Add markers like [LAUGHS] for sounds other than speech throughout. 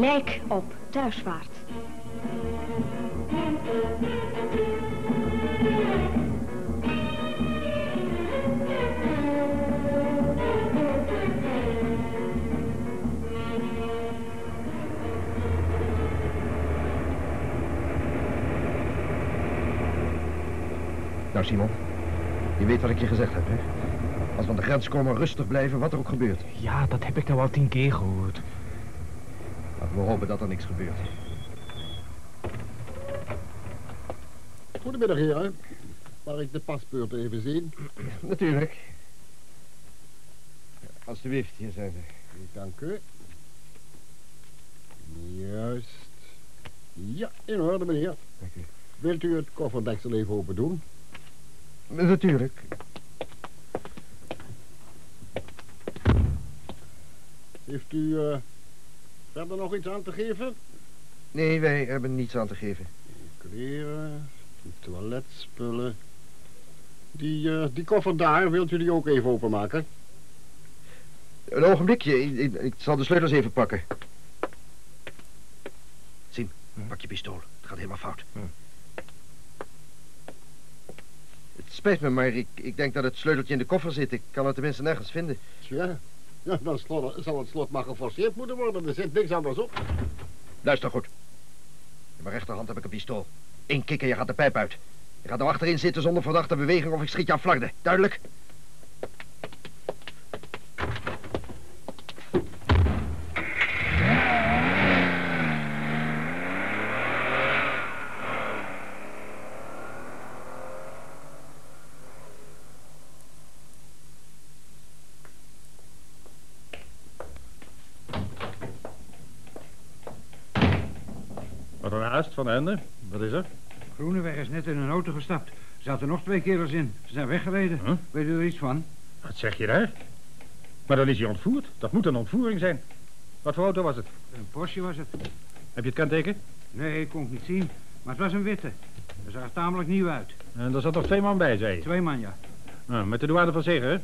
Lijk op thuisvaart. Nou, Simon. Je weet wat ik je gezegd heb, hè? Als we aan de grens komen, rustig blijven, wat er ook gebeurt. Ja, dat heb ik nou al tien keer gehoord. We hopen dat er niks gebeurt. Goedemiddag, heren. Mag ik de paspoort even zien? [CLEARS THROAT] Natuurlijk. Alsjeblieft, hier zijn ze. Dank u. Juist. Ja, in orde, meneer. Dank u. Wilt u het kofferdeksel even open doen? Natuurlijk. Heeft u eh, verder nog iets aan te geven? Nee, wij hebben niets aan te geven. Kleren, toiletspullen. Die, eh, die koffer daar, wilt u die ook even openmaken? Een ogenblikje, ik, ik, ik zal de sleutels even pakken. Sim, pak je pistool. Het gaat helemaal fout. Het spijt me, maar ik, ik denk dat het sleuteltje in de koffer zit. Ik kan het tenminste nergens vinden. Tja, ja, dan zal het slot maar geforceerd moeten worden. Er zit niks anders op. Luister goed. In mijn rechterhand heb ik een pistool. Eén kikker, je gaat de pijp uit. Je gaat er achterin zitten zonder verdachte beweging of ik schiet je aan flarden. Duidelijk? Wat Wat is er? Groeneweg is net in een auto gestapt. Er zaten nog twee kerels in. Ze zijn weggereden. Huh? Weet u er iets van? Wat zeg je daar? Maar dan is hij ontvoerd. Dat moet een ontvoering zijn. Wat voor auto was het? Een Porsche was het. Heb je het kenteken? Nee, ik kon het niet zien. Maar het was een witte. Hij zag er tamelijk nieuw uit. En er zat nog twee man bij, zei je. Twee man, ja. Nou, met de douane van Zegen, hè?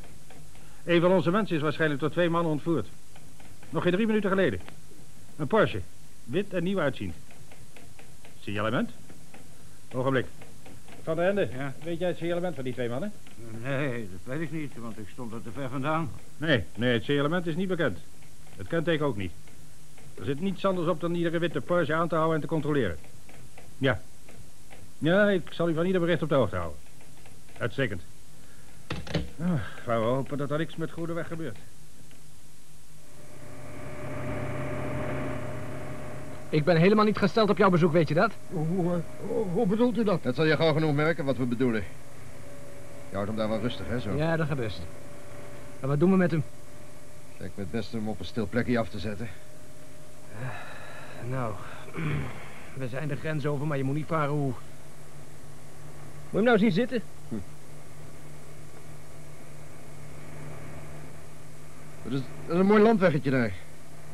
Een van onze mensen is waarschijnlijk door twee mannen ontvoerd. Nog geen drie minuten geleden. Een Porsche. Wit en nieuw uitziend. Signalement? Ogenblik. Van der Ende, Ja? weet jij het signalement van die twee mannen? Nee, dat weet ik niet, want ik stond er te ver vandaan. Nee, nee, het signalement is niet bekend. Het kenteken ook niet. Er zit niets anders op dan iedere witte Porsche aan te houden en te controleren. Ja. Ja, ik zal u van ieder bericht op de hoogte houden. Uitstekend. Nou, gaan we hopen dat er niks met goede weg gebeurt. Ik ben helemaal niet gesteld op jouw bezoek, weet je dat? Hoe, eh, hoe, hoe bedoelt u dat? Dat zal je gauw genoeg merken wat we bedoelen. Je houdt hem daar wel rustig, hè, zo? Ja, dat gaat best. En wat doen we met hem? Lijkt me het beste om op een stil plekje af te zetten. Nou, [CLEARS THROAT] we zijn de grens over, maar je moet niet vragen hoe. Moet je hem nou zien zitten? Dat is, dat is een mooi landweggetje daar.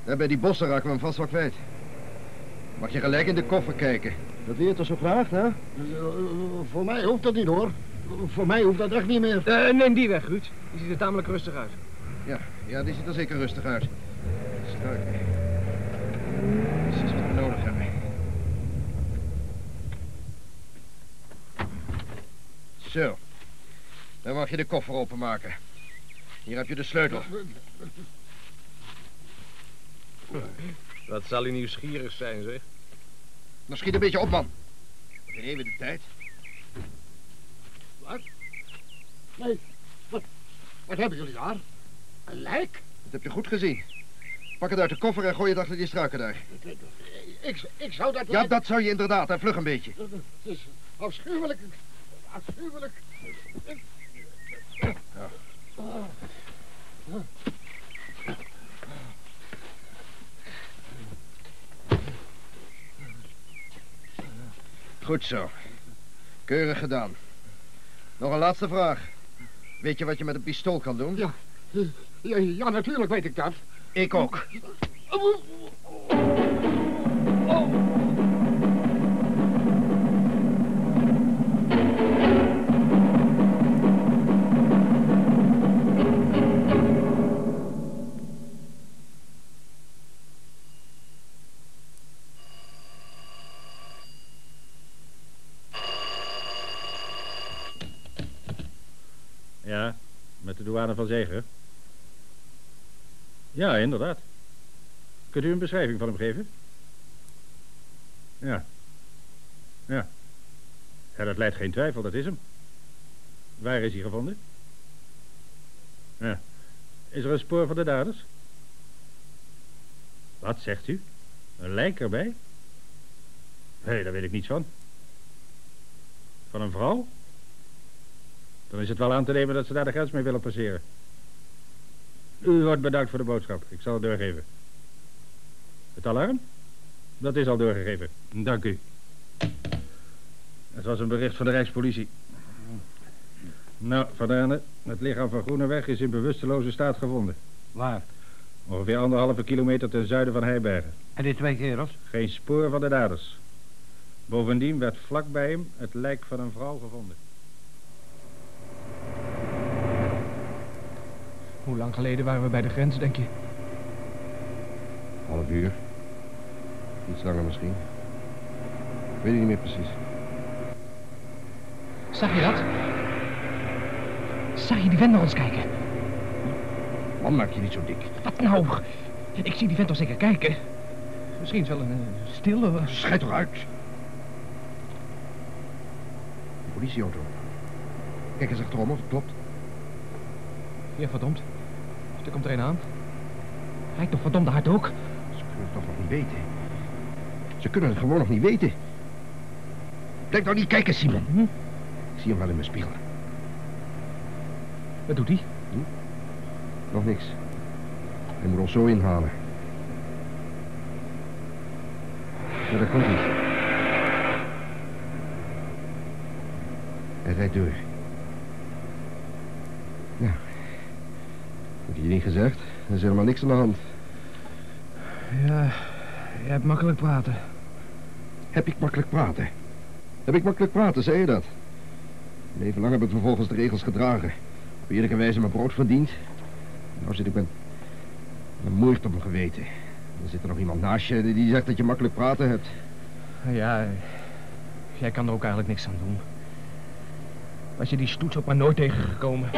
Daar bij die bossen raken we hem vast wel kwijt. Mag je gelijk in de koffer kijken. Dat leert toch zo graag, hè? Eh, voor mij hoeft dat niet, hoor. Voor mij hoeft dat echt niet meer. Eh, neem die weg, Ruud. Die ziet er tamelijk rustig uit. Ja, ja, die ziet er zeker rustig uit. Strak. Precies wat we nodig hebben. Zo. Dan mag je de koffer openmaken. Hier heb je de sleutel. Wat zal hij nieuwsgierig zijn, zeg? Dan schiet een beetje op, man. Geen even de tijd. Nee, wat, wat hebben jullie daar? Een lijk? Dat heb je goed gezien. Pak het uit de koffer en gooi het achter die struiken daar. Ik, ik zou dat... Ja, dat zou je inderdaad. En vlug een beetje. Het is afschuwelijk. Afschuwelijk. Goed zo. Keurig gedaan. Nog een laatste vraag. Weet je wat je met een pistool kan doen? Ja, ja, ja, natuurlijk weet ik dat. Ik ook. Van Zeger. Ja, inderdaad. Kunt u een beschrijving van hem geven? Ja. Ja. Ja, dat leidt geen twijfel, dat is hem. Waar is hij gevonden? Ja. Is er een spoor van de daders? Wat zegt u? Een lijk erbij? Nee, daar weet ik niets van. Van een vrouw? Dan is het wel aan te nemen dat ze daar de grens mee willen passeren. U wordt bedankt voor de boodschap. Ik zal het doorgeven. Het alarm? Dat is al doorgegeven. Dank u. Het was een bericht van de Rijkspolitie. Nou, Van Erne, het lichaam van Groeneweg is in bewusteloze staat gevonden. Waar? Ongeveer anderhalve kilometer ten zuiden van Heibergen. En die twee kerels? Geen spoor van de daders. Bovendien werd vlak bij hem het lijk van een vrouw gevonden. Hoe lang geleden waren we bij de grens, denk je? Half uur. Iets langer misschien. Ik weet het niet meer precies. Zag je dat? Zag je die vent naar ons kijken? Man, maak je niet zo dik. Wat nou? Ik zie die vent toch zeker kijken. Misschien is wel een stille... Schijt toch uit. Politieauto. Kijk eens achterom of het klopt. Ja, verdomd. Er komt er een aan. Rijdt toch verdomd hard ook? Ze kunnen het toch nog niet weten. Ze kunnen het gewoon nog niet weten. Blijf nou niet kijken, Simon. Hm? Ik zie hem wel in mijn spiegel. Wat doet hij? Nog niks. Hij moet ons zo inhalen. Ja, daar komt hij. Hij rijdt door. Nou, heb je niet gezegd? Er is helemaal niks aan de hand. Ja, je hebt makkelijk praten. Heb ik makkelijk praten? Heb ik makkelijk praten, zei je dat? Leven lang heb ik vervolgens de regels gedragen. Op eerlijke wijze mijn brood verdiend. Nou zit ik met een moord op mijn geweten. Dan zit er nog iemand naast je die zegt dat je makkelijk praten hebt. Ja, jij kan er ook eigenlijk niks aan doen. Was je die stoets ook maar nooit tegengekomen.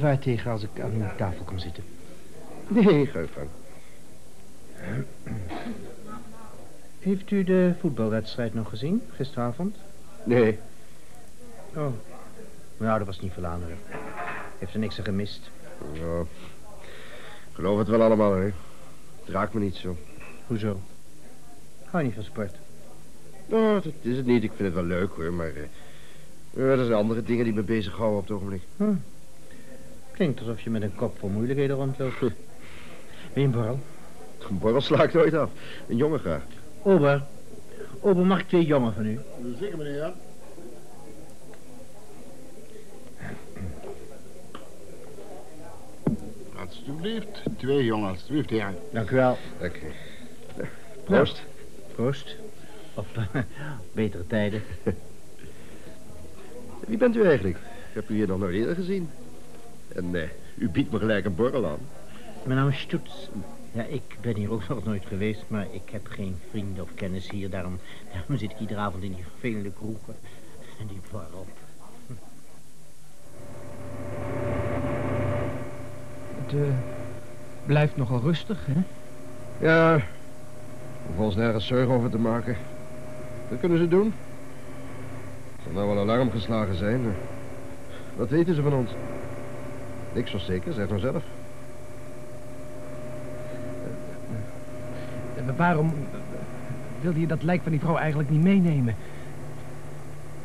Bezwaar tegen als ik aan uw tafel kom zitten? Nee, ga je gang. Heeft u de voetbalwedstrijd nog gezien, gisteravond? Nee, Oh. Nou, dat was niet veel aan. Heeft er niks aan gemist? nou, ik geloof het wel allemaal, hè. Het raakt me niet zo. Hoezo? Hou niet van sport. Nou, dat is het niet. Ik vind het wel leuk, hoor, maar... eh, eh, er zijn andere dingen die me bezighouden op het ogenblik. Hm. Klinkt alsof je met een kop vol moeilijkheden rondloopt. Wil je een borrel? Een borrel sla ik nooit af. Een jongen graag. Ober. Ober, mag ik twee jongen van u? Zeker, meneer. Alsjeblieft. Twee jongen, alsjeblieft, ja. Dank u wel. Oké. Proost. Proost. Op eh, betere tijden. [LAUGHS] Wie bent u eigenlijk? Ik heb u hier nog nooit eerder gezien. En eh, u biedt me gelijk een borrel aan. Mijn naam is Stoets. Ja, ik ben hier ook nog nooit geweest, maar ik heb geen vrienden of kennis hier. Daarom, daarom zit ik iedere avond in die vervelende kroegen. En die borrel. Het eh, blijft nogal rustig, hè? Ja, er hoeven ons nergens zorgen over te maken. Dat kunnen ze doen. Er zal nou wel alarm geslagen zijn. maar Wat weten ze van ons? Niks zo zeker, zeg maar zelf. Eh, Waarom eh, wilde je dat lijk van die vrouw eigenlijk niet meenemen?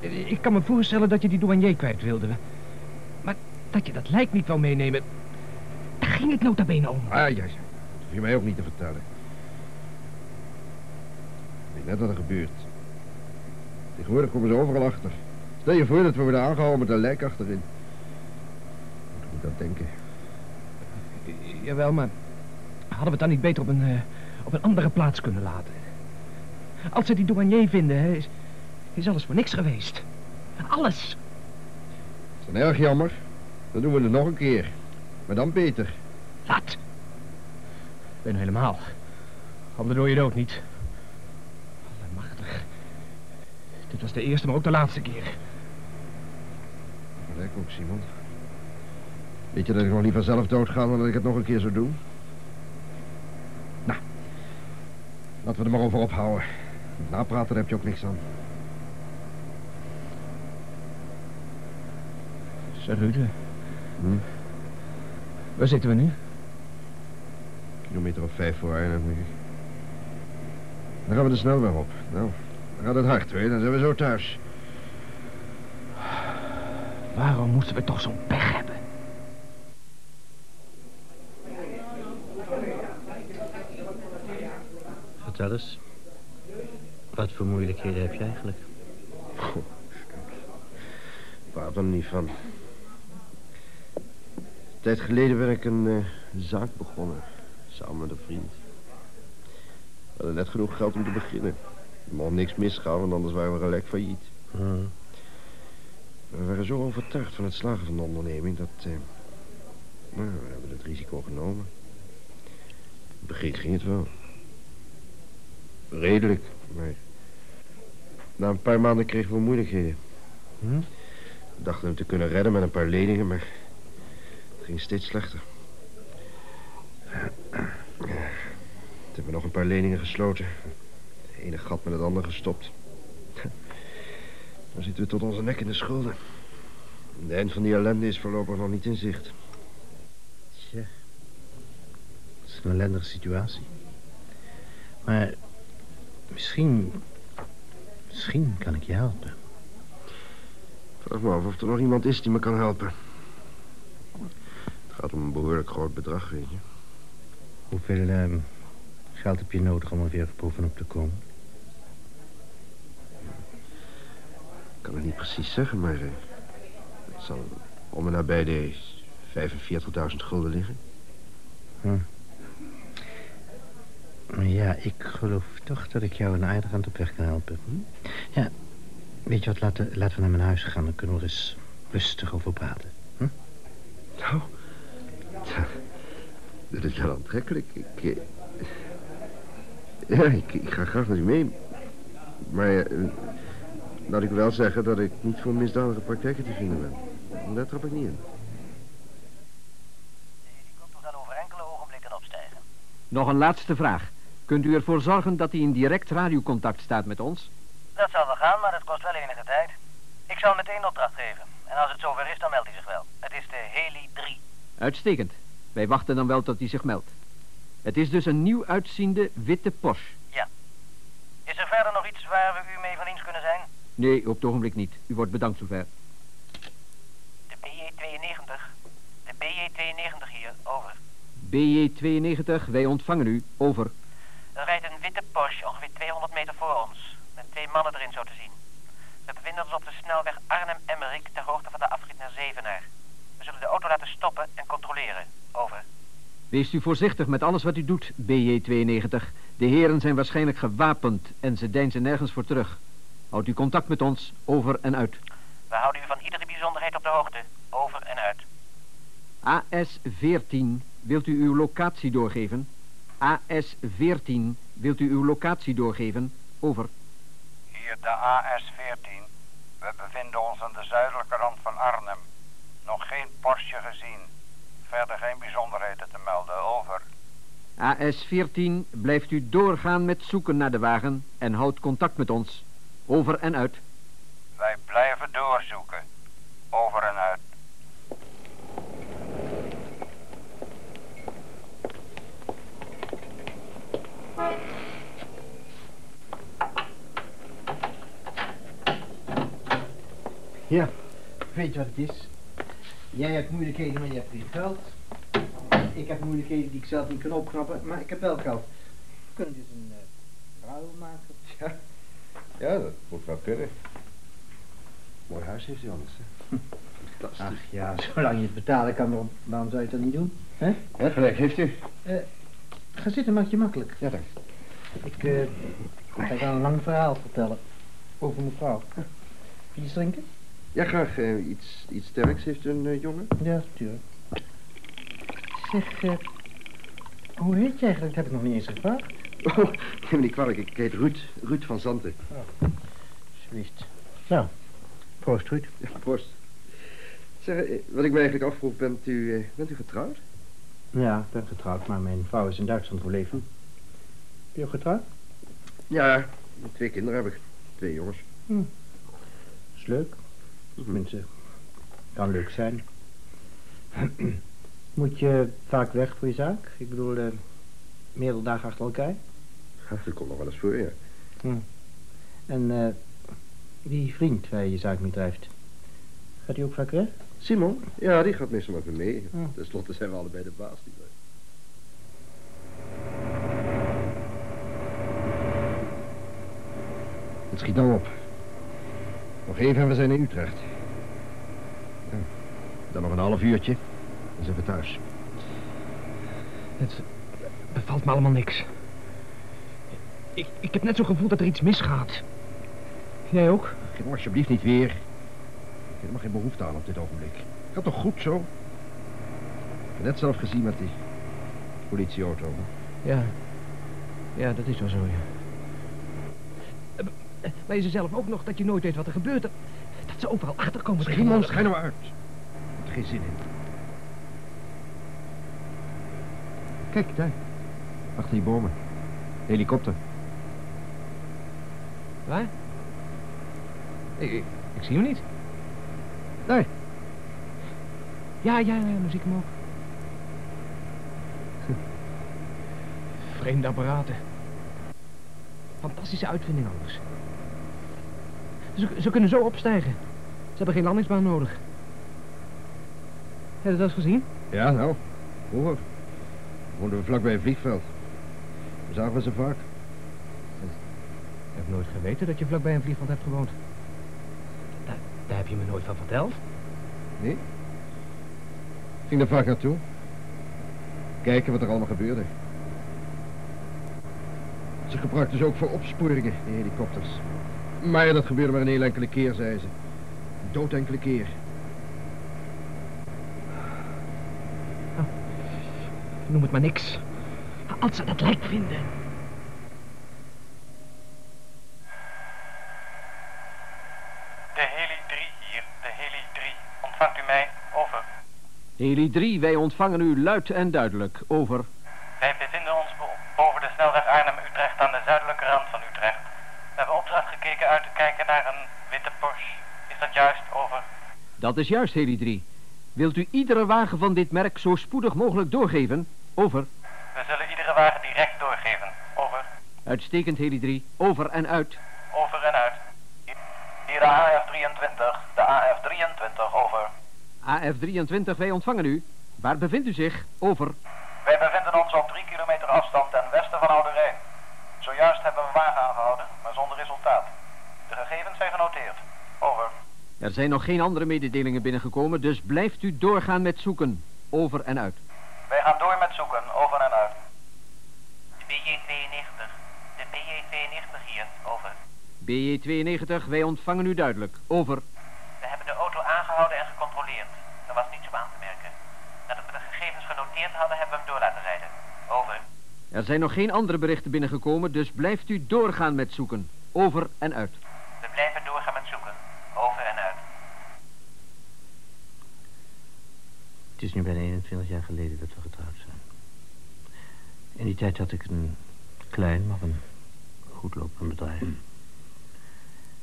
Eh, Ik kan me voorstellen dat je die douanier kwijt wilde. Maar dat je dat lijk niet wou meenemen... Daar ging het nota bene om. Ah, ja, ja. Dat hoef je mij ook niet te vertellen. Ik weet net wat er gebeurt. Tegenwoordig komen ze overal achter. Stel je voor dat we worden aangehouden met een lijk achterin. Ik niet aan denken. Jawel, maar hadden we het dan niet beter op een, eh, op een andere plaats kunnen laten. Als ze die douanier vinden, hè, is, is alles voor niks geweest. Alles. Dat is erg jammer. Dan doen we het nog een keer. Maar dan beter. Laat. Ik ben helemaal. Op de dode dood niet. Allemachtig. Dit was de eerste, maar ook de laatste keer. Gelijk ook, Simon. Weet je dat ik nog liever zelf doodga dan dat ik het nog een keer zou doen? Nou, laten we er maar over ophouden. Napraten, daar heb je ook niks aan. Zeg, Ruud. Hm? Waar zitten we nu? Kilometer of vijf voor Arnhem. denk ik. Dan gaan we de snelweg op. Nou, dan gaat het hard, weet je. Dan zijn we zo thuis. Waarom moesten we toch zo'n pech hebben? Vertel eens. Wat voor moeilijkheden heb je eigenlijk? Praat er niet van. Een tijd geleden ben ik een eh, zaak begonnen. Samen met een vriend. We hadden net genoeg geld om te beginnen. Er mocht niks misgaan, want anders waren we gelijk failliet. Hm. We waren zo overtuigd van het slagen van de onderneming dat... eh, nou, we hebben het risico genomen. In het begin ging het wel. Redelijk, maar... Na een paar maanden kregen we moeilijkheden. Hm? We dachten hem te kunnen redden met een paar leningen, maar... Het ging steeds slechter. Toen hebben we nog een paar leningen gesloten. Het ene gat met het andere gestopt. Dan zitten we tot onze nek in de schulden. En de eind van die ellende is voorlopig nog niet in zicht. Tja. Dat is een ellendige situatie. Maar misschien... Misschien kan ik je helpen. Vraag me af of er nog iemand is die me kan helpen. Het gaat om een behoorlijk groot bedrag, weet je. Hoeveel ehm, geld heb je nodig om er weer bovenop te komen? Ik kan het niet precies zeggen, maar... eh, het zal om en nabij de 45.000 gulden liggen. Ja, ik geloof toch dat ik jou een aardig aan op weg kan helpen. Hm? Ja, weet je wat, laten, laten we naar mijn huis gaan. Dan kunnen we er eens rustig over praten. Nou, tja, dat is wel aantrekkelijk. Ik, eh, ja, ik, ik ga graag met u mee. Maar eh, laat ik wel zeggen dat ik niet voor misdadige praktijken te vinden ben. Daar trap ik niet in. De helikopter zal over enkele ogenblikken opstijgen. Nog een laatste vraag. Kunt u ervoor zorgen dat hij in direct radiocontact staat met ons? Dat zal wel gaan, maar dat kost wel enige tijd. Ik zal meteen opdracht geven. En als het zover is, dan meldt hij zich wel. Het is de Heli 3. Uitstekend. Wij wachten dan wel tot hij zich meldt. Het is dus een nieuw uitziende witte Porsche. Is er verder nog iets waar we u mee van dienst kunnen zijn? Nee, op het ogenblik niet. U wordt bedankt zover. De BJ-92. De BJ-92 hier, over. BJ-92, wij ontvangen u. Over. Er rijdt een witte Porsche ongeveer 200 meter voor ons. Met twee mannen erin zo te zien. We bevinden ons op de snelweg Arnhem-Emmerik ter hoogte van de afrit naar Zevenaar. We zullen de auto laten stoppen en controleren. Over. Wees u voorzichtig met alles wat u doet, BJ-92. De heren zijn waarschijnlijk gewapend en ze deinzen nergens voor terug. Houdt u contact met ons, over en uit. We houden u van iedere bijzonderheid op de hoogte. Over en uit. AS-14, wilt u uw locatie doorgeven? AS-14, wilt u uw locatie doorgeven? Over. Hier de AS-14. We bevinden ons aan de zuidelijke rand van Arnhem. Nog geen Porsche gezien. Verder geen bijzonderheden te melden. Over. AS-14, blijft u doorgaan met zoeken naar de wagen en houdt contact met ons. Over en uit. Wij blijven doorzoeken. Over en uit. Ja, weet je wat het is? Jij hebt moeilijkheden, maar je hebt geen geld. Ik heb moeilijkheden die ik zelf niet kan opknappen, maar ik heb wel geld. We kunnen dus een uh, ruil maken. Ja. ja, dat moet wel kunnen. Mooi huis heeft hij anders, hè? Fantastisch. Ach ja, zolang je het betalen kan, waarom, waarom zou je het dan niet doen? Hè? Ja, gelijk heeft u. Eh, ga zitten, maak je makkelijk. Ja, dank. Ik eh, ga je een lang verhaal vertellen over mevrouw. Wil je drinken? Ja, graag. eh, iets, iets sterks heeft een eh, jongen. Ja, tuurlijk. Zeg, eh, hoe heet je eigenlijk? Dat heb ik nog niet eens gevraagd. Oh, [LAUGHS] neem me niet kwalijk. Ik heet Ruud. Ruud van Zanten. Alsjeblieft. Nou, proost, Ruud. Ja, proost. Zeg, wat ik me eigenlijk afvroeg, bent u, bent u getrouwd? Ja, ik ben getrouwd, maar mijn vrouw is in Duitsland gebleven. Ben je ook getrouwd? Ja, twee kinderen heb ik. Twee jongens. Dat is leuk. Tenminste, kan leuk zijn. [CLEARS THROAT] Moet je vaak weg voor je zaak? Ik bedoel, eh, meerdere dagen achter elkaar? Ja, dat komt nog wel eens voor, ja. En eh, die vriend waar je je zaak mee drijft, gaat hij ook vaak weg? Simon? Ja, die gaat meestal met me mee. Ja. Ten slotte zijn we allebei de baas. niet waar? Het schiet nou op. Nog even en we zijn in Utrecht. Ja, dan nog een half uurtje. Dan zijn we thuis. Het bevalt me allemaal niks. Ik, ik heb net zo'n gevoel dat er iets misgaat. Jij ook? Geef alsjeblieft niet weer. Ik heb helemaal geen behoefte aan op dit ogenblik. Gaat toch goed zo? Ik heb net zelf gezien met die politieauto. Ja. Ja, dat is wel zo, ja. Je zei zelf ook nog dat je nooit weet wat er gebeurt. Dat, ze overal achterkomen. Simon, tegenwoordig. schijn nou uit. Geen zin in. Kijk, daar. Achter die bomen. Helikopter. Waar? Ik, ik, ik zie hem niet. Nee. Ja, ja, ja, dan zie ik hem ook. Vreemde apparaten. Fantastische uitvinding anders. Ze, ze kunnen zo opstijgen. Ze hebben geen landingsbaan nodig. Heb je dat eens gezien? Ja, nou. Vroeger woonden we vlakbij een vliegveld. We zagen ze vaak. Ik heb nooit geweten dat je vlakbij een vliegveld hebt gewoond. Daar, daar heb je me nooit van verteld. Nee? Ik ging er vaak naartoe. Kijken wat er allemaal gebeurde. Ze gebruikten ze ook voor opsporingen, die helikopters. Maar dat gebeurde maar een heel enkele keer, zei ze. Een dood enkele keer. Noem het maar niks. Als ze dat lijk vinden. De Heli 3 hier, de Heli 3. Ontvangt u mij? Over. Heli 3, wij ontvangen u luid en duidelijk. Over. Wij bevinden ons bo- boven de snelweg Arnhem-Utrecht aan de zuidelijke rand van Utrecht. We gekeken uit te kijken naar een witte Porsche. Is dat juist? Over. Dat is juist, Heli 3. Wilt u iedere wagen van dit merk zo spoedig mogelijk doorgeven? Over. We zullen iedere wagen direct doorgeven. Over. Uitstekend, Heli 3. Over en uit. Over en uit. Hier de AF-23. De AF-23. Over. AF-23, wij ontvangen u. Waar bevindt u zich? Over. Wij bevinden ons op drie kilometer afstand ten westen van Oude Rijn. Zojuist hebben we een wagen aangehouden, maar zonder resultaat. De gegevens zijn genoteerd. Over. Er zijn nog geen andere mededelingen binnengekomen, dus blijft u doorgaan met zoeken. Over en uit. Wij gaan door met zoeken, over en uit. De BJ-92. De BJ-92 hier, over. BJ-92, wij ontvangen u duidelijk. Over. We hebben de auto aangehouden en gecontroleerd. Er was niets op aan te merken. Nadat we de gegevens genoteerd hadden, hebben we hem door laten rijden. Over. Er zijn nog geen andere berichten binnengekomen, dus blijft u doorgaan met zoeken. Over en uit. Blijven doorgaan met zoeken. Over en uit. Het is nu bijna 21 jaar geleden dat we getrouwd zijn. In die tijd had ik een klein, maar een goed lopend bedrijf.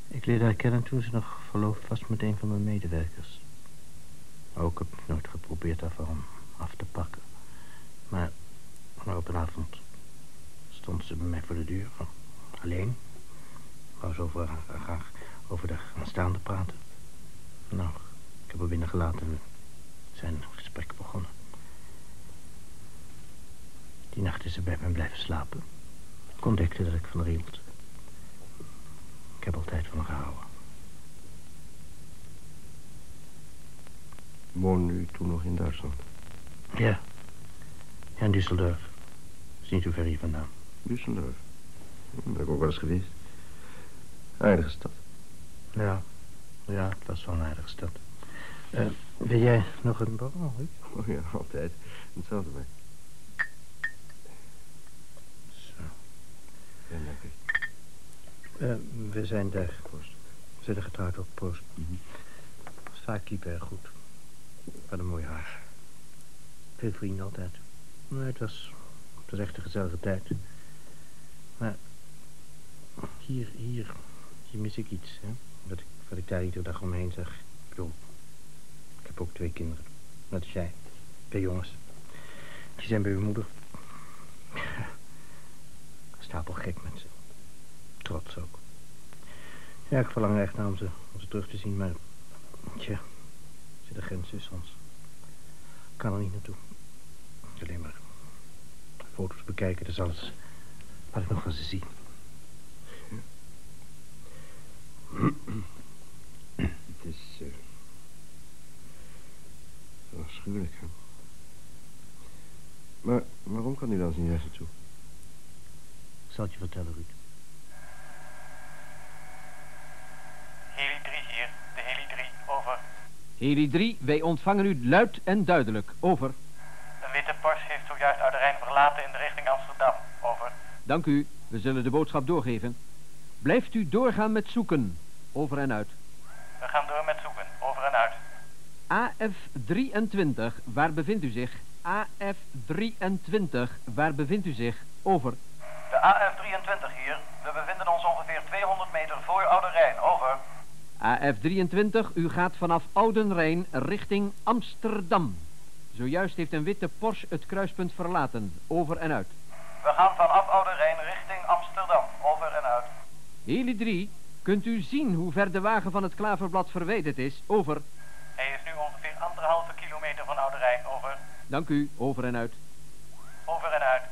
Ik leerde haar kennen toen ze nog verloofd was met een van mijn medewerkers. Ook heb ik nooit geprobeerd daarvan af te pakken. Maar, maar op een avond stond ze bij mij voor de deur. Alleen. Wou ze over, haar- graag over de aanstaande praten. Nou, ik heb haar binnengelaten en zijn gesprek begonnen. Die nacht is ze bij mij blijven slapen. Ik ontdekte dat ik van haar hield. Ik heb altijd van haar gehouden. Woonde u toen nog in Duitsland? Ja. Ja, in Düsseldorf. niet zo ver hier vandaan. Düsseldorf. Daar ben ik ook wel eens geweest. Aardige stad. Ja, ja, het was wel een aardige stad. Eh, wil jij nog een borrel? Oh ja, altijd. Hetzelfde bij. Zo. Ja, u. Eh, we zijn daar. Proost. We zijn er getrouwd op post. Mhm. Vaak liep erg goed. Wat een mooi haar. Veel vrienden altijd. Nee, het was, het was echt een gezellige tijd. Maar hier, hier, hier mis ik iets. Hè? Wat, ik, wat ik daar iedere dag omheen zag. Ik ik heb ook twee kinderen. Net als jij. Twee jongens. Die zijn bij uw moeder. [LAUGHS] Stapel gek met ze. Trots ook. Ja, ik verlang echt naar om ze, terug te zien, maar... Tja, zit een grens tussen ons. Ik kan er niet naartoe. Alleen maar foto's bekijken, dat is alles wat ik nog van ze zie. Het is... eh afschuwelijk, hè. Maar waarom kan u dan niet ergens naartoe? Ik zal het je vertellen, Ruud. Heli 3 hier, de Heli 3, over. Heli 3, wij ontvangen u luid en duidelijk. Over. Een witte Porsche heeft zojuist uit de Rijn verlaten in de richting Amsterdam, over. Dank u. We zullen de boodschap doorgeven. Blijft u doorgaan met zoeken. Over en uit. We gaan door met zoeken, over en uit. AF23, waar bevindt u zich? AF23, waar bevindt u zich? Over. De AF-23 hier. We bevinden ons ongeveer 200 meter voor Oude Rijn. Over. AF23, u gaat vanaf Oudenrijn richting Amsterdam. Zojuist heeft een witte Porsche het kruispunt verlaten. Over en uit. We gaan vanaf Oude Rijn richting Amsterdam. Over en uit. Heli 3, kunt u zien hoe ver de wagen van het klaverblad verwijderd is? Over. Hij is nu ongeveer anderhalve kilometer van Oude Rijn, over. Dank u, over en uit. Over en uit.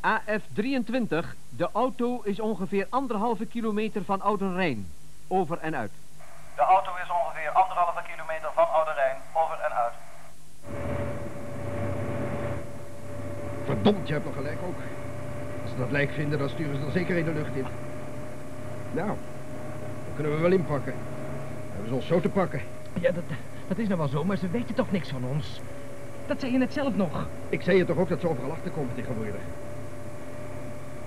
AF23, de auto is ongeveer anderhalve kilometer van Oudenrijn. Over en uit. De auto is ongeveer anderhalve kilometer van Oude Rijn. Over en uit. Verdomd, je hebt nog gelijk ook. Als ze dat lijk vinden, dan sturen ze er zeker in de lucht in. Nou, kunnen we wel inpakken. Dan hebben ze ons zo te pakken. Ja, dat, dat is nou wel zo, maar ze weten toch niks van ons. Dat zei je net zelf nog. Ik zei je toch ook dat ze overal achterkomen tegenwoordig.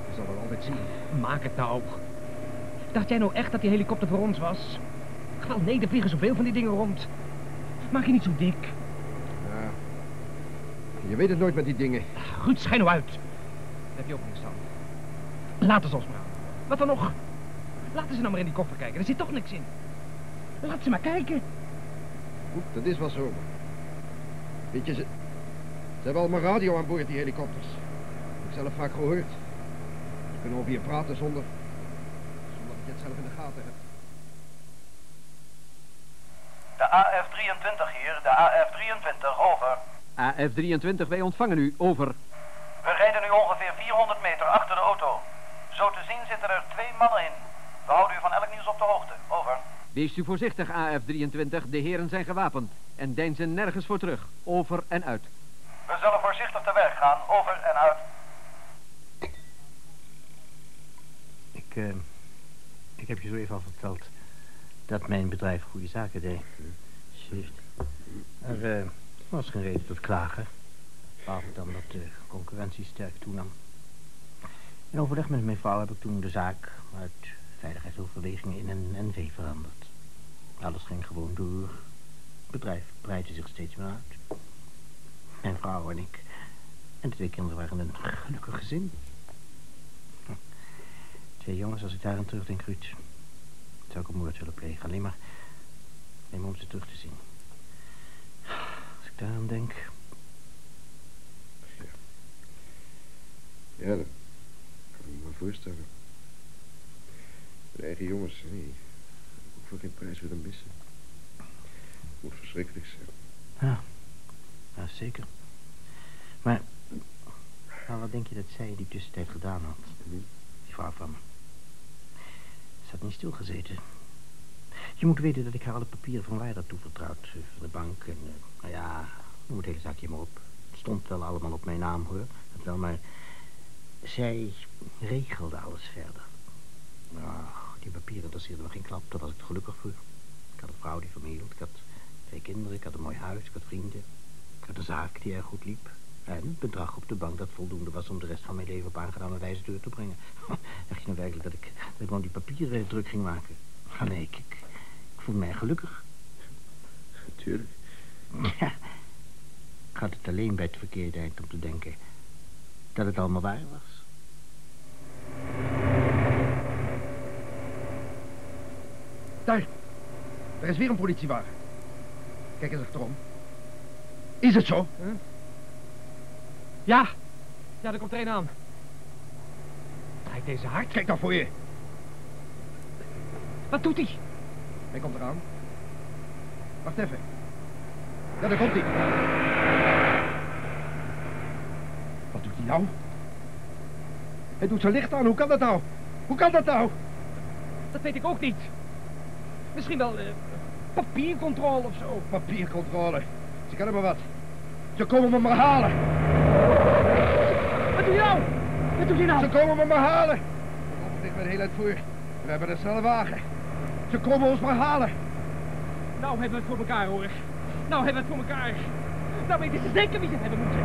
Je zal het altijd zien. Maak het nou. Dacht jij nou echt dat die helikopter voor ons was? Wel, nee, er vliegen zoveel van die dingen rond. Maak je niet zo dik. Ja. Je weet het nooit met die dingen. Ruud, schijn nou uit. Daar heb je ook niks aan. Laten ze ons maar. Wat dan nog? Laten ze nou maar in die koffer kijken. Er zit toch niks in. Laat ze maar kijken. Goed, dat is wel zo. Weet je, ze, ze hebben allemaal radio aan boord, die helikopters. Ik heb zelf vaak gehoord. Ze kunnen over je praten zonder, zonder dat je het zelf in de gaten hebt. De AF-23 hier. De AF-23. Over. AF23, wij ontvangen u. Over. We rijden nu ongeveer 400 meter achter de auto. Zo te zien zitten er twee mannen in. We houden u van elk nieuws op de hoogte. Over. Wees u voorzichtig, AF23. De heren zijn gewapend. En deinzen nergens voor terug. Over en uit. We zullen voorzichtig te werk gaan. Over en uit. Ik, eh, ik heb je zo even al verteld dat mijn bedrijf goede zaken deed. Juist. Er eh, was geen reden tot klagen. Behalve dan dat de concurrentie sterk toenam. In overleg met mijn vrouw heb ik toen de zaak uit veiligheidsoverwegingen in een NV veranderd. Alles ging gewoon door. Het bedrijf breidde zich steeds meer uit. Mijn vrouw en ik en de twee kinderen waren een gelukkig gezin. Hm. Twee jongens, als ik daar aan terugdenk, Ruud. Zou ik een moord willen plegen, alleen maar... alleen om ze terug te zien. Als ik daaraan denk... Ja, dat kan ik me voorstellen. Mijn eigen jongens, nee. Ik voor geen prijs willen missen. Het moet verschrikkelijk zijn. Ja, ja zeker. Maar... Nou, wat denk je dat zij die tussentijd gedaan had? Die vrouw van me. Ze had niet stilgezeten. Je moet weten dat ik haar alle papieren van Leider toevertrouwd. eh, Van de bank en, eh, nou ja, noem het hele zaakje maar op. Het stond wel allemaal op mijn naam, hoor. Dat wel, maar Zij regelde alles verder. Ach, die papieren interesseerden me geen klap, daar was ik gelukkig voor. Ik had een vrouw die van me hield, ik had twee kinderen, ik had een mooi huis, ik had vrienden. Ik had een zaak die erg goed liep. En een bedrag op de bank dat voldoende was om de rest van mijn leven op aangename wijze door te brengen. [LAUGHS] Dacht je nou werkelijk dat ik, dat ik gewoon die papieren druk ging maken? Ah, nee, ik, ik, ik voel mij gelukkig. Natuurlijk. Ja. Ik had het alleen bij het verkeerde eind om te denken dat het allemaal waar was. Daar. Er is weer een politiewagen. Kijk eens achterom. Is het zo? Ja. Ja, er komt er een aan. Draait deze hard? Kijk dan voor je. Wat doet hij? Hij komt eraan. Wacht even. Ja, daar komt hij. Wat doet hij nou? Hij doet zijn licht aan. Hoe kan dat nou? Hoe kan dat nou? Dat weet ik ook niet. Misschien wel eh, papiercontrole of zo. Papiercontrole. Ze kunnen maar wat. Ze komen me maar halen. Wat doe je nou? Wat doe je nou? Ze komen me maar halen. Ik ligt met heel uitvoer. We hebben een snelle wagen. Ze komen ons maar halen. Nou hebben we het voor elkaar, hoor. Nou hebben we het voor elkaar. Nou weten ze zeker wie ze hebben moeten.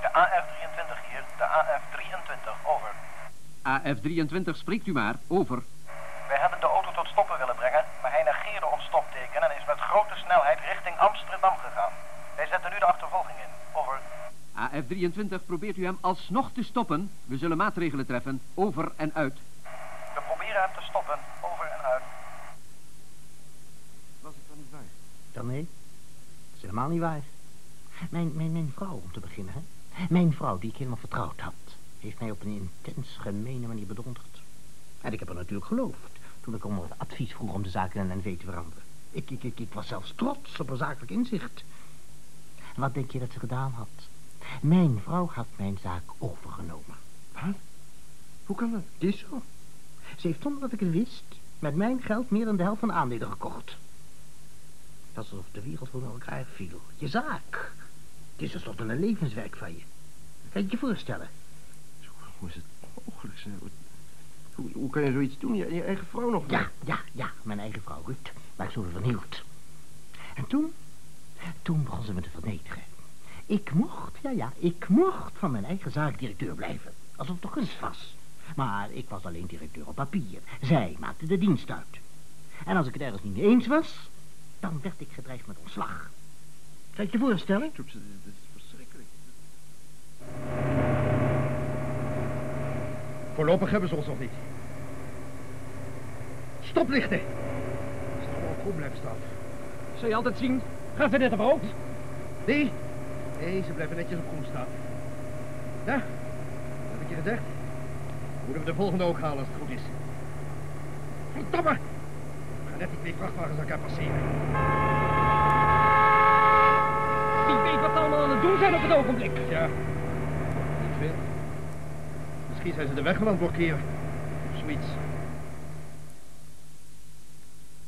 De AF-23 hier, de AF-23, over. AF-23, spreekt u maar. Over. Wij hebben de auto tot stoppen willen brengen, maar hij negeerde ons stopteken en is met grote snelheid richting Amsterdam gegaan. Wij zetten nu de achtervolging in. Over. AF-23, probeert u hem alsnog te stoppen? We zullen maatregelen treffen. Over en uit. We proberen hem te stoppen. Over en uit. Was het dan niet waar? Dan nee, dat is helemaal niet waar. Mijn, mijn, mijn vrouw, om te beginnen, hè. Mijn vrouw, die ik helemaal vertrouwd had, heeft mij op een intens gemene manier bedonderd. En ik heb haar natuurlijk geloofd, toen ik om wat advies vroeg om de zaak in NV te veranderen. Ik, ik, ik, ik was zelfs trots op haar zakelijk inzicht. En wat denk je dat ze gedaan had? Mijn vrouw had mijn zaak overgenomen. Wat? Hoe kan dat? Het is zo. Ze heeft zonder dat ik het wist, met mijn geld meer dan de helft van de aandelen gekocht. Het was alsof de wereld voor elkaar viel. Je zaak. Het is tenslotte een levenswerk van je. Kan je je voorstellen? Hoe is het mogelijk? zeg? Hoe, hoe kan je zoiets doen? Je, je eigen vrouw nog? Ja, ja, ja, mijn eigen vrouw Ruud, waar ik zoveel van hield. En toen, toen begon ze me te vernederen. Ik mocht, ja, ja, ik mocht van mijn eigen zaak directeur blijven. Alsof het toch gunst was. Maar ik was alleen directeur op papier. Zij maakte de dienst uit. En als ik het ergens niet mee eens was, dan werd ik gedreigd met ontslag. Kan je je voorstellen? Voorlopig hebben ze ons nog niet. Stoplichten! Gaan op groen blijven staan. Zul je altijd zien? Gaat ze net op rood? Nee, nee, ze blijven netjes op groen staan. Ja, dat heb ik je gezegd. Moeten we de volgende ook halen als het goed is. Verdomme! We gaan net die twee vrachtwagens elkaar passeren. Wie weet wat allemaal aan het doen zijn op het ogenblik. Ja. Misschien zijn ze de weg wel aan het blokkeren. Of zoiets.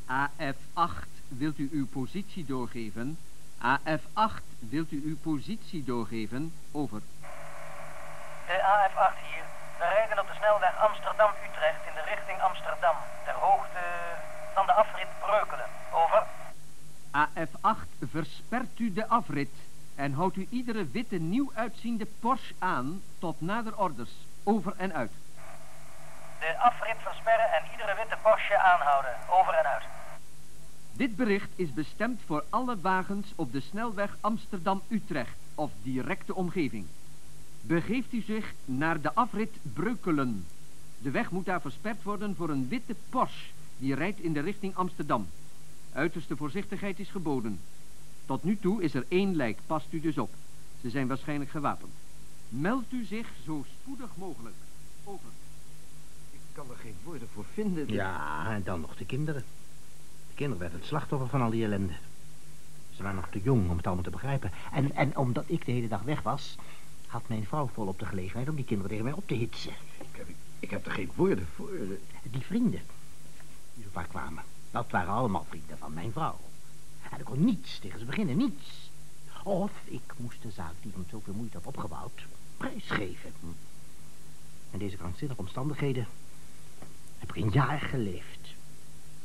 AF8, wilt u uw positie doorgeven? AF8, wilt u uw positie doorgeven? Over. De AF-8 hier. We rijden op de snelweg Amsterdam-Utrecht in de richting Amsterdam. Ter hoogte van de afrit Breukelen. Over. AF8, verspert u de afrit en houdt u iedere witte nieuw uitziende Porsche aan tot nader orders. Over en uit. De afrit versperren en iedere witte Porsche aanhouden. Over en uit. Dit bericht is bestemd voor alle wagens op de snelweg Amsterdam-Utrecht of directe omgeving. Begeeft u zich naar de afrit Breukelen. De weg moet daar versperd worden voor een witte Porsche die rijdt in de richting Amsterdam. Uiterste voorzichtigheid is geboden. Tot nu toe is er één lijk, past u dus op. Ze zijn waarschijnlijk gewapend. Meld u zich zo spoedig mogelijk. Over. Ik kan er geen woorden voor vinden. Ja, en dan nog de kinderen. De kinderen werden het slachtoffer van al die ellende. Ze waren nog te jong om het allemaal te begrijpen. En, en omdat ik de hele dag weg was, had mijn vrouw volop de gelegenheid om die kinderen tegen mij op te hitsen. Ik heb, ik heb er geen woorden voor. Die vrienden die zo vaak kwamen, dat waren allemaal vrienden van mijn vrouw. En ik kon niets tegen ze beginnen, niets. Of ik moest de zaak die ik met zoveel moeite had opgebouwd, prijsgeven. In deze krankzinnige omstandigheden heb ik een jaar geleefd.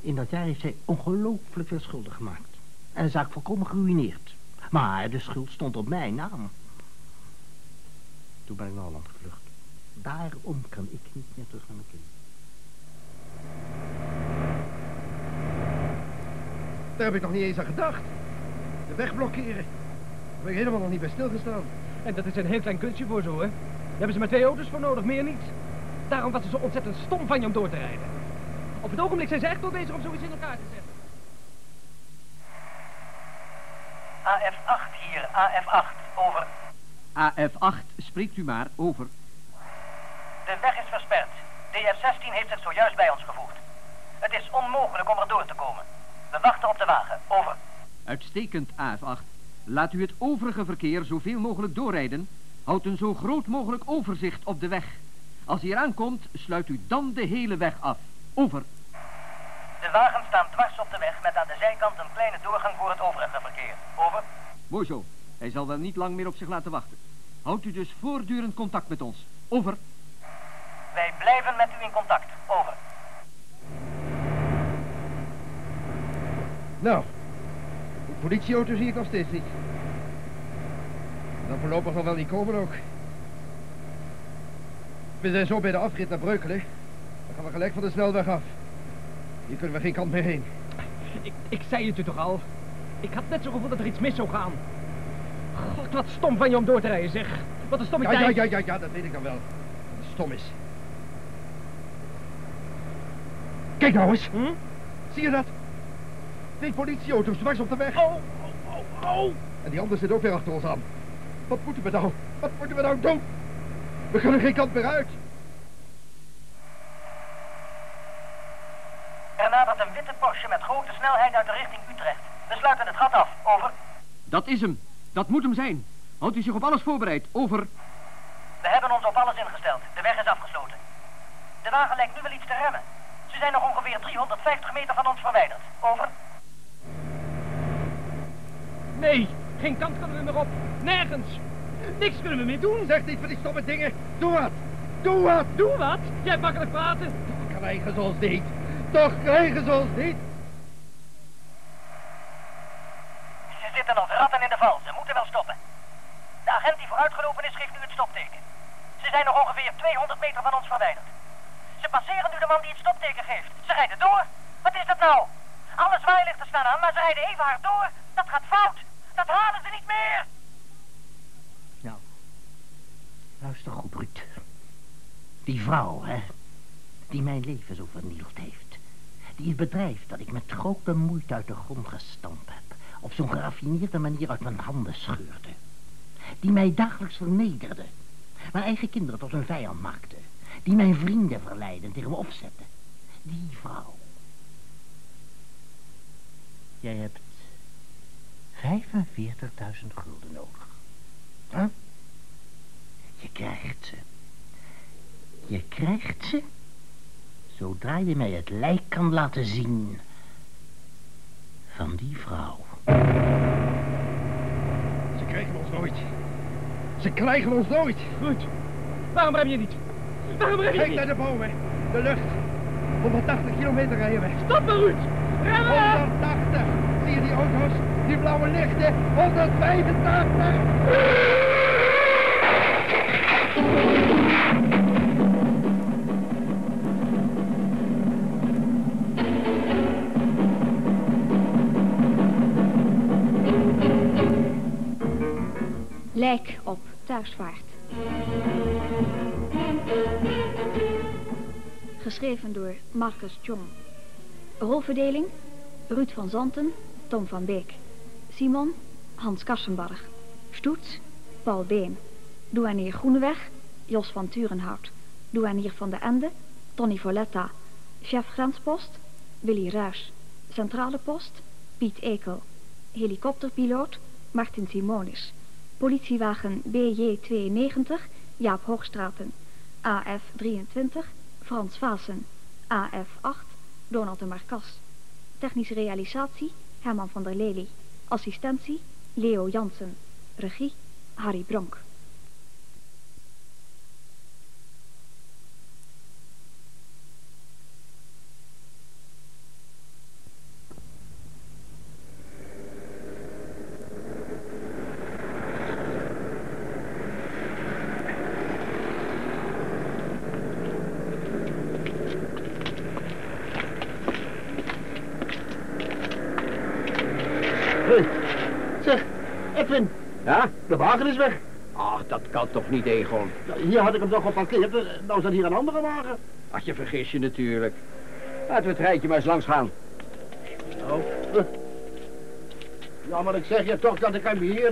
In dat jaar heeft zij ongelooflijk veel schulden gemaakt. En de zaak volkomen geruineerd. Maar de schuld stond op mijn naam. Toen ben ik naar Holland gevlucht. Daarom kan ik niet meer terug naar mijn kind. Daar heb ik nog niet eens aan gedacht. De weg blokkeren. Daar ben ik helemaal nog niet bij stilgestaan. En dat is een heel klein kunstje voor zo, hè? Daar hebben ze maar twee auto's voor nodig, meer niet. Daarom was het zo ontzettend stom van je om door te rijden. Op het ogenblik zijn ze echt wel bezig om zoiets in elkaar te zetten. AF8 hier, AF8, over. AF8, spreekt u maar, over. De weg is versperd. DF16 heeft zich zojuist bij ons gevoegd. Het is onmogelijk om er door te komen. We wachten op de wagen, over. Uitstekend, AF8. Laat u het overige verkeer zoveel mogelijk doorrijden. Houd een zo groot mogelijk overzicht op de weg. Als hij eraan komt, sluit u dan de hele weg af. Over. De wagens staan dwars op de weg met aan de zijkant een kleine doorgang voor het overige verkeer. Over. Mooi zo. Hij zal wel niet lang meer op zich laten wachten. Houdt u dus voortdurend contact met ons. Over. Wij blijven met u in contact. Over. Nou, politieauto zie ik nog steeds niet. Dan voorlopig nog wel niet komen ook. We zijn zo bij de afrit naar Breukelen. Dan gaan we gelijk van de snelweg af. Hier kunnen we geen kant meer heen. Ik, ik zei het u toch al. Ik had net zo gevoel dat er iets mis zou gaan. God, wat stom van je om door te rijden, zeg. Wat een stomme Ja, ja, tijd. ja, ja, ja, dat weet ik dan wel. Dat het stom is. Kijk nou eens. Hm? Zie je dat? Twee politieauto's dwars op de weg. Oh, oh, oh, oh. En die andere zit ook weer achter ons aan. Wat moeten we nou? Wat moeten we nou doen? We kunnen geen kant meer uit. Er nadert een witte Porsche met grote snelheid uit de richting Utrecht. We sluiten het gat af. Over. Dat is hem. Dat moet hem zijn. Houdt u zich op alles voorbereid. Over. We hebben ons op alles ingesteld. De weg is afgesloten. De wagen lijkt nu wel iets te remmen. Ze zijn nog ongeveer 350 meter van ons verwijderd. Over. Nee, geen kant kunnen we meer op. Nergens. Niks kunnen we meer doen. Zeg niet van die stomme dingen. Doe wat. Doe wat. Doe wat. Jij hebt makkelijk praten. Krijgen ze ons niet. Toch krijgen ze ons niet. Ze zitten als ratten in de val. Ze moeten wel stoppen. De agent die vooruitgelopen is, geeft nu het stopteken. Ze zijn nog ongeveer 200 meter van ons verwijderd. Ze passeren nu de man die het stopteken geeft. Ze rijden door. Wat is dat nou? Alle zwaailichten staan aan, maar ze rijden even hard door. Dat gaat fout. Dat halen ze niet meer. Nou, luister goed, Ruud. Die vrouw, hè, die mijn leven zo vernield heeft. Die het bedrijf dat ik met grote moeite uit de grond gestampt heb... op zo'n geraffineerde manier uit mijn handen scheurde. Die mij dagelijks vernederde. Mijn eigen kinderen tot een vijand maakte. Die mijn vrienden verleidde en tegen me opzette. Die vrouw. Jij hebt 45.000 gulden nodig. Huh? Je krijgt ze. Je krijgt ze zodra je mij het lijk kan laten zien van die vrouw. Ze krijgen ons nooit. Ze krijgen ons nooit. Goed. Waarom rem je niet? Waarom rem je Kijk niet? naar de bomen. De lucht. 180 kilometer rijden we. Stop maar, Ruud. Remmen! 180. Zie je die auto's? Die blauwe lichten. 185. Lijk op thuisvaart. Geschreven door Marcus Jong. Rolverdeling Ruud van Zanten, Tom van Beek. Simon, Hans Kassenbarg. Stoets, Paul Been. Douanier Groeneweg, Jos van Turenhout. Douanier van de Ende, Tony Voletta. Chef Grenspost, Willy Ruis. Centrale Post, Piet Ekel. Helikopterpiloot, Martin Simonis. Politiewagen BJ92, Jaap Hoogstraten. AF23, Frans Vaassen. AF8, Donald de Marcas. Technische realisatie, Herman van der Lely. Assistentie Leo Jansen. Regie Harry Bronk. Hé, zeg, Edwin, Ja? de wagen is weg. Ach, dat kan toch niet, Egon? Hier had ik hem toch geparkeerd, eh, nou staat hier een andere wagen. Ach, je vergis je natuurlijk. Laten we het rijtje maar eens langs gaan. Nou, eh. ja, maar ik zeg je toch dat ik hem hier